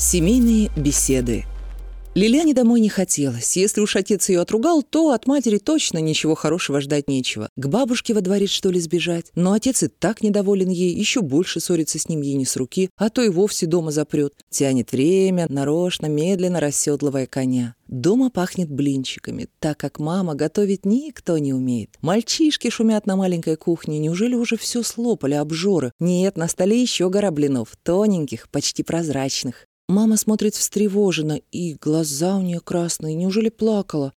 Семейные беседы. Лилиане домой не хотелось. Если уж отец ее отругал, то от матери точно ничего хорошего ждать нечего. К бабушке во дворец, что ли, сбежать? Но отец и так недоволен ей, еще больше ссорится с ним ей не с руки, а то и вовсе дома запрет. Тянет время, нарочно, медленно расседлывая коня. Дома пахнет блинчиками, так как мама готовить никто не умеет. Мальчишки шумят на маленькой кухне. Неужели уже все слопали, обжоры? Нет, на столе еще гора блинов, тоненьких, почти прозрачных. Мама смотрит встревоженно, и глаза у нее красные. Неужели плакала?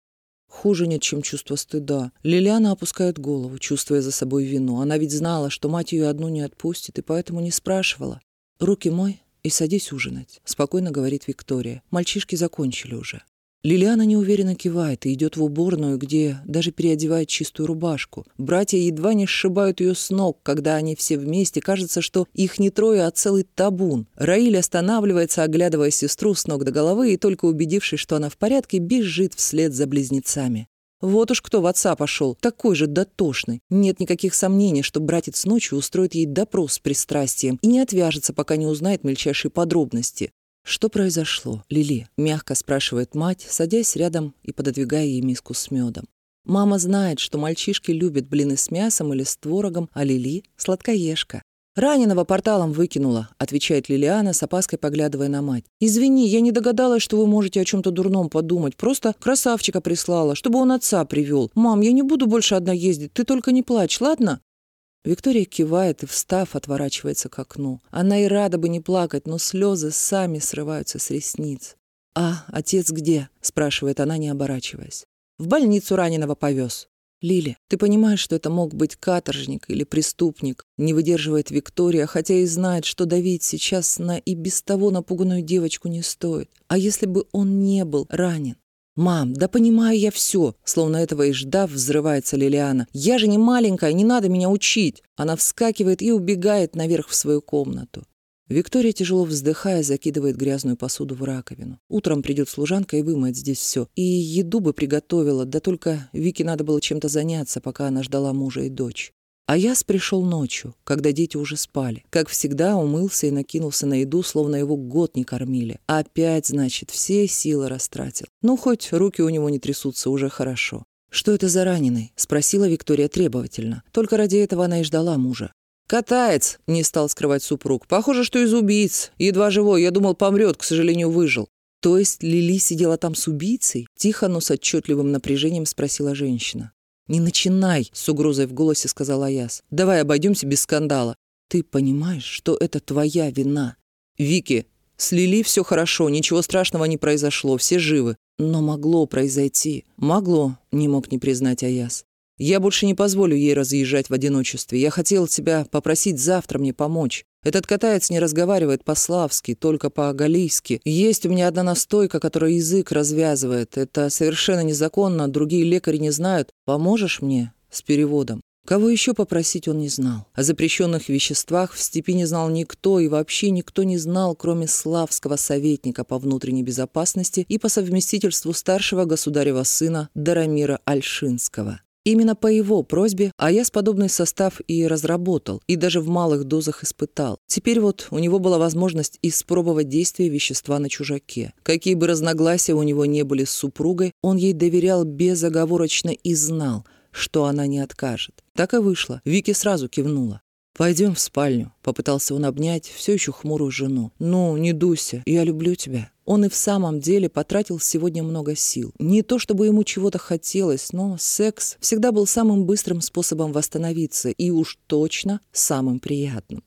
Хуже нет, чем чувство стыда. Лилиана опускает голову, чувствуя за собой вину. Она ведь знала, что мать ее одну не отпустит, и поэтому не спрашивала. «Руки мой и садись ужинать», — спокойно говорит Виктория. Мальчишки закончили уже. Лилиана неуверенно кивает и идет в уборную, где даже переодевает чистую рубашку. Братья едва не сшибают ее с ног, когда они все вместе. Кажется, что их не трое, а целый табун. Раиль останавливается, оглядывая сестру с ног до головы, и только убедившись, что она в порядке, бежит вслед за близнецами. Вот уж кто в отца пошел, такой же дотошный. Нет никаких сомнений, что братец ночью устроит ей допрос с пристрастием и не отвяжется, пока не узнает мельчайшие подробности. «Что произошло, Лили?» — мягко спрашивает мать, садясь рядом и пододвигая ей миску с медом. Мама знает, что мальчишки любят блины с мясом или с творогом, а Лили — сладкоежка. «Раненого порталом выкинула», — отвечает Лилиана, с опаской поглядывая на мать. «Извини, я не догадалась, что вы можете о чем-то дурном подумать. Просто красавчика прислала, чтобы он отца привел. Мам, я не буду больше одна ездить, ты только не плачь, ладно?» Виктория кивает и, встав, отворачивается к окну. Она и рада бы не плакать, но слезы сами срываются с ресниц. «А, отец где?» — спрашивает она, не оборачиваясь. «В больницу раненого повез». «Лили, ты понимаешь, что это мог быть каторжник или преступник?» Не выдерживает Виктория, хотя и знает, что давить сейчас на и без того напуганную девочку не стоит. А если бы он не был ранен? «Мам, да понимаю я все!» Словно этого и ждав, взрывается Лилиана. «Я же не маленькая, не надо меня учить!» Она вскакивает и убегает наверх в свою комнату. Виктория, тяжело вздыхая, закидывает грязную посуду в раковину. Утром придет служанка и вымоет здесь все. И еду бы приготовила, да только Вике надо было чем-то заняться, пока она ждала мужа и дочь. А Яс пришел ночью, когда дети уже спали. Как всегда, умылся и накинулся на еду, словно его год не кормили. Опять, значит, все силы растратил. Ну, хоть руки у него не трясутся, уже хорошо. «Что это за раненый?» — спросила Виктория требовательно. Только ради этого она и ждала мужа. «Катаец!» — не стал скрывать супруг. «Похоже, что из убийц. Едва живой. Я думал, помрет, к сожалению, выжил». «То есть Лили сидела там с убийцей?» Тихо, но с отчетливым напряжением спросила женщина. «Не начинай!» — с угрозой в голосе сказал Аяс. «Давай обойдемся без скандала. Ты понимаешь, что это твоя вина?» «Вики, с Лили все хорошо, ничего страшного не произошло, все живы. Но могло произойти. Могло, не мог не признать Аяс. Я больше не позволю ей разъезжать в одиночестве. Я хотел тебя попросить завтра мне помочь. Этот катаец не разговаривает по-славски, только по-галийски. Есть у меня одна настойка, которая язык развязывает. Это совершенно незаконно, другие лекари не знают. Поможешь мне с переводом?» Кого еще попросить он не знал. О запрещенных веществах в степи не знал никто, и вообще никто не знал, кроме славского советника по внутренней безопасности и по совместительству старшего государева сына Дарамира Альшинского. Именно по его просьбе а я с подобный состав и разработал, и даже в малых дозах испытал. Теперь вот у него была возможность испробовать действие вещества на чужаке. Какие бы разногласия у него не были с супругой, он ей доверял безоговорочно и знал, что она не откажет. Так и вышло. Вики сразу кивнула. «Пойдем в спальню», — попытался он обнять все еще хмурую жену. «Ну, не дуйся, я люблю тебя». Он и в самом деле потратил сегодня много сил. Не то чтобы ему чего-то хотелось, но секс всегда был самым быстрым способом восстановиться и уж точно самым приятным.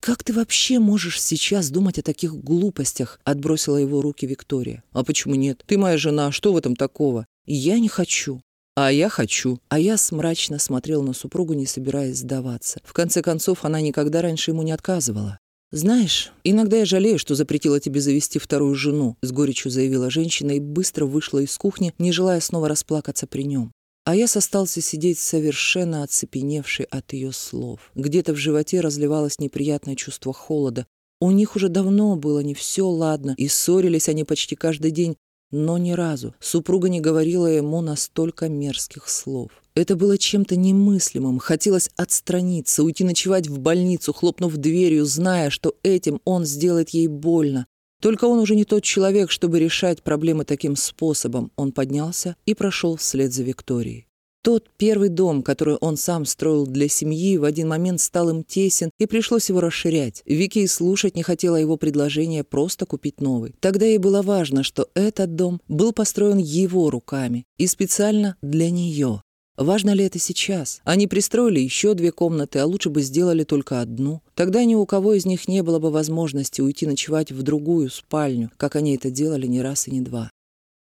«Как ты вообще можешь сейчас думать о таких глупостях?» — отбросила его руки Виктория. «А почему нет? Ты моя жена, что в этом такого?» «Я не хочу». «А я хочу». А я смрачно смотрел на супругу, не собираясь сдаваться. В конце концов, она никогда раньше ему не отказывала. «Знаешь, иногда я жалею, что запретила тебе завести вторую жену», с горечью заявила женщина и быстро вышла из кухни, не желая снова расплакаться при нем. А я остался сидеть совершенно оцепеневший от ее слов. Где-то в животе разливалось неприятное чувство холода. У них уже давно было не все ладно, и ссорились они почти каждый день, но ни разу супруга не говорила ему настолько мерзких слов. Это было чем-то немыслимым. Хотелось отстраниться, уйти ночевать в больницу, хлопнув дверью, зная, что этим он сделает ей больно. Только он уже не тот человек, чтобы решать проблемы таким способом. Он поднялся и прошел вслед за Викторией. Тот первый дом, который он сам строил для семьи, в один момент стал им тесен, и пришлось его расширять. Вики и слушать не хотела его предложения просто купить новый. Тогда ей было важно, что этот дом был построен его руками и специально для нее. Важно ли это сейчас? Они пристроили еще две комнаты, а лучше бы сделали только одну. Тогда ни у кого из них не было бы возможности уйти ночевать в другую спальню, как они это делали не раз и не два.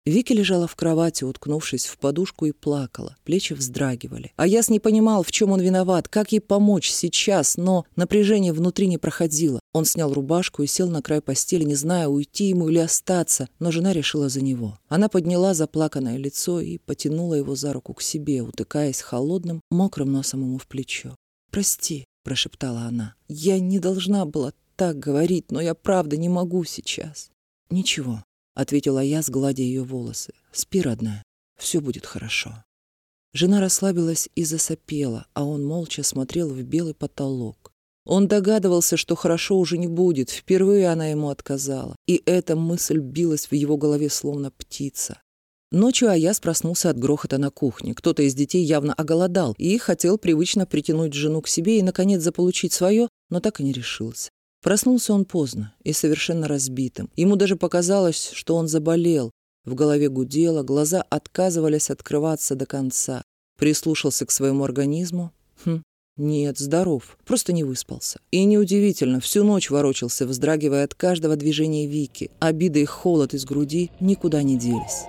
Вики лежала в кровати, уткнувшись в подушку, и плакала. Плечи вздрагивали. А Яс не понимал, в чем он виноват, как ей помочь сейчас, но напряжение внутри не проходило. Он снял рубашку и сел на край постели, не зная, уйти ему или остаться, но жена решила за него. Она подняла заплаканное лицо и потянула его за руку к себе, утыкаясь холодным, мокрым носом ему в плечо. «Прости», — прошептала она, — «я не должна была так говорить, но я правда не могу сейчас». «Ничего, — ответила я, сгладя ее волосы. «Спи, родная, все будет хорошо». Жена расслабилась и засопела, а он молча смотрел в белый потолок. Он догадывался, что хорошо уже не будет, впервые она ему отказала, и эта мысль билась в его голове словно птица. Ночью Аяс проснулся от грохота на кухне. Кто-то из детей явно оголодал и хотел привычно притянуть жену к себе и, наконец, заполучить свое, но так и не решился. Проснулся он поздно и совершенно разбитым. Ему даже показалось, что он заболел. В голове гудело, глаза отказывались открываться до конца. Прислушался к своему организму. Хм, нет, здоров, просто не выспался. И неудивительно, всю ночь ворочался, вздрагивая от каждого движения Вики. Обида и холод из груди никуда не делись.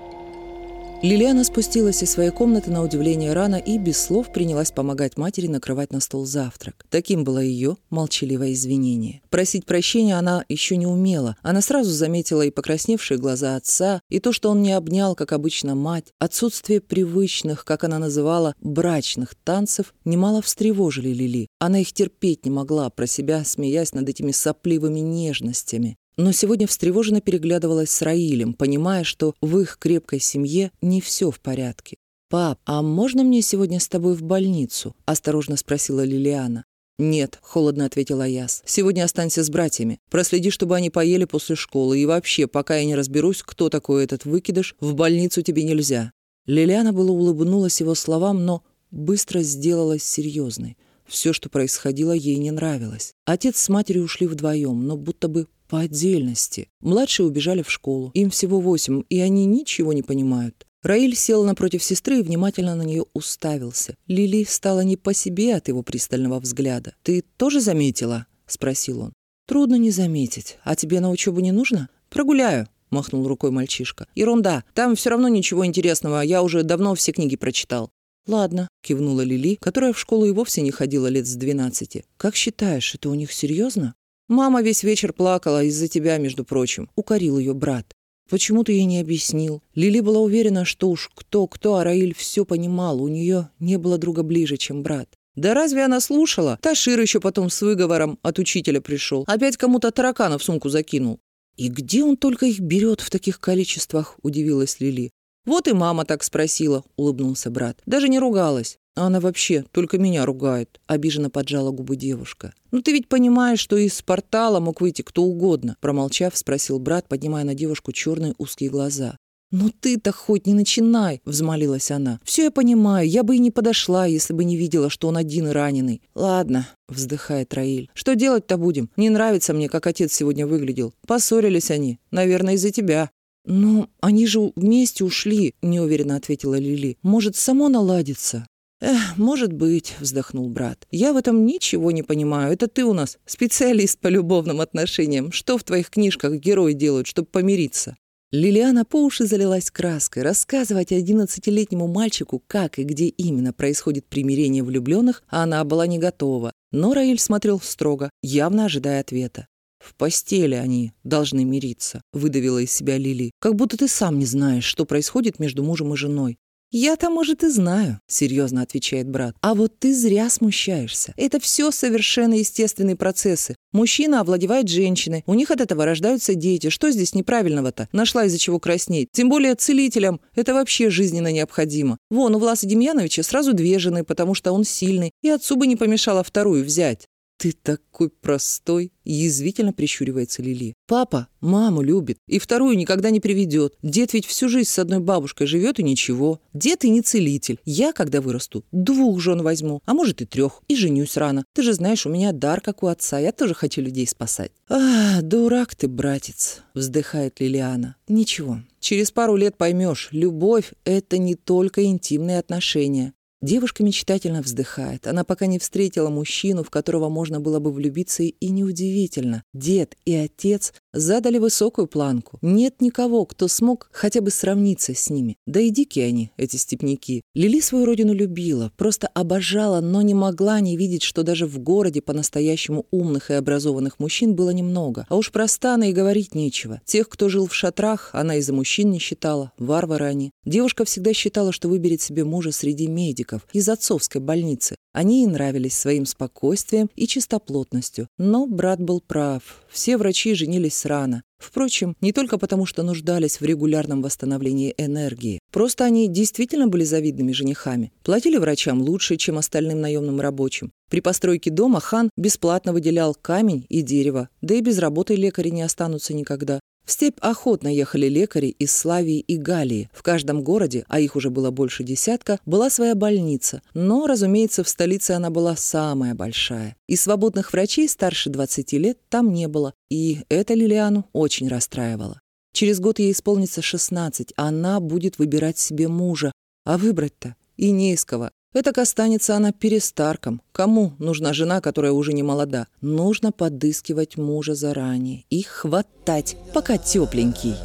Лилиана спустилась из своей комнаты на удивление рано и без слов принялась помогать матери накрывать на стол завтрак. Таким было ее молчаливое извинение. Просить прощения она еще не умела. Она сразу заметила и покрасневшие глаза отца, и то, что он не обнял, как обычно, мать. Отсутствие привычных, как она называла, брачных танцев немало встревожили Лили. Она их терпеть не могла, про себя смеясь над этими сопливыми нежностями но сегодня встревоженно переглядывалась с Раилем, понимая, что в их крепкой семье не все в порядке. «Пап, а можно мне сегодня с тобой в больницу?» — осторожно спросила Лилиана. «Нет», — холодно ответила Яс. «Сегодня останься с братьями. Проследи, чтобы они поели после школы. И вообще, пока я не разберусь, кто такой этот выкидыш, в больницу тебе нельзя». Лилиана было улыбнулась его словам, но быстро сделалась серьезной. Все, что происходило, ей не нравилось. Отец с матерью ушли вдвоем, но будто бы по отдельности. Младшие убежали в школу. Им всего восемь, и они ничего не понимают. Раиль сел напротив сестры и внимательно на нее уставился. Лили стала не по себе от его пристального взгляда. «Ты тоже заметила?» — спросил он. «Трудно не заметить. А тебе на учебу не нужно?» «Прогуляю», — махнул рукой мальчишка. «Ерунда. Там все равно ничего интересного. Я уже давно все книги прочитал». «Ладно», — кивнула Лили, которая в школу и вовсе не ходила лет с двенадцати. «Как считаешь, это у них серьезно?» Мама весь вечер плакала из-за тебя, между прочим. Укорил ее брат. Почему ты ей не объяснил? Лили была уверена, что уж кто-кто, а Раиль все понимал. У нее не было друга ближе, чем брат. Да разве она слушала? Ташир еще потом с выговором от учителя пришел. Опять кому-то таракана в сумку закинул. «И где он только их берет в таких количествах?» – удивилась Лили. «Вот и мама так спросила», – улыбнулся брат. «Даже не ругалась. А она вообще только меня ругает», – обиженно поджала губы девушка. «Ну ты ведь понимаешь, что из портала мог выйти кто угодно», – промолчав, спросил брат, поднимая на девушку черные узкие глаза. «Ну ты-то хоть не начинай!» — взмолилась она. «Все я понимаю, я бы и не подошла, если бы не видела, что он один раненый». «Ладно», — вздыхает Раиль. «Что делать-то будем? Не нравится мне, как отец сегодня выглядел. Поссорились они. Наверное, из-за тебя». «Ну, они же вместе ушли», — неуверенно ответила Лили. «Может, само наладится?» «Эх, может быть», — вздохнул брат. «Я в этом ничего не понимаю. Это ты у нас специалист по любовным отношениям. Что в твоих книжках герои делают, чтобы помириться?» Лилиана по уши залилась краской. Рассказывать одиннадцатилетнему мальчику, как и где именно происходит примирение влюбленных, она была не готова. Но Раиль смотрел строго, явно ожидая ответа. «В постели они должны мириться», — выдавила из себя Лили. «Как будто ты сам не знаешь, что происходит между мужем и женой. «Я-то, может, и знаю», — серьезно отвечает брат. «А вот ты зря смущаешься. Это все совершенно естественные процессы. Мужчина овладевает женщиной, у них от этого рождаются дети. Что здесь неправильного-то? Нашла из-за чего краснеть. Тем более целителям это вообще жизненно необходимо. Вон, у Власа Демьяновича сразу две жены, потому что он сильный, и отцу бы не помешало вторую взять. «Ты такой простой!» — язвительно прищуривается Лили. «Папа маму любит и вторую никогда не приведет. Дед ведь всю жизнь с одной бабушкой живет и ничего. Дед и не целитель. Я, когда вырасту, двух жен возьму, а может и трех, и женюсь рано. Ты же знаешь, у меня дар, как у отца. Я тоже хочу людей спасать». «А, дурак ты, братец!» — вздыхает Лилиана. «Ничего, через пару лет поймешь, любовь — это не только интимные отношения. Девушка мечтательно вздыхает. Она пока не встретила мужчину, в которого можно было бы влюбиться, и неудивительно. Дед и отец задали высокую планку. Нет никого, кто смог хотя бы сравниться с ними. Да и дикие они, эти степняки. Лили свою родину любила, просто обожала, но не могла не видеть, что даже в городе по-настоящему умных и образованных мужчин было немного. А уж про станы и говорить нечего. Тех, кто жил в шатрах, она из-за мужчин не считала. Варвары они. Девушка всегда считала, что выберет себе мужа среди медиков из отцовской больницы. Они ей нравились своим спокойствием и чистоплотностью. Но брат был прав. Все врачи женились рано. Впрочем, не только потому, что нуждались в регулярном восстановлении энергии. Просто они действительно были завидными женихами. Платили врачам лучше, чем остальным наемным рабочим. При постройке дома хан бесплатно выделял камень и дерево, да и без работы лекари не останутся никогда. В степь охотно ехали лекари из Славии и Галии. В каждом городе, а их уже было больше десятка, была своя больница. Но, разумеется, в столице она была самая большая. И свободных врачей старше 20 лет там не было. И это Лилиану очень расстраивало. Через год ей исполнится 16, а она будет выбирать себе мужа. А выбрать-то и не из кого. Этак останется она перестарком. Кому нужна жена, которая уже не молода? Нужно подыскивать мужа заранее и хватать, пока тепленький.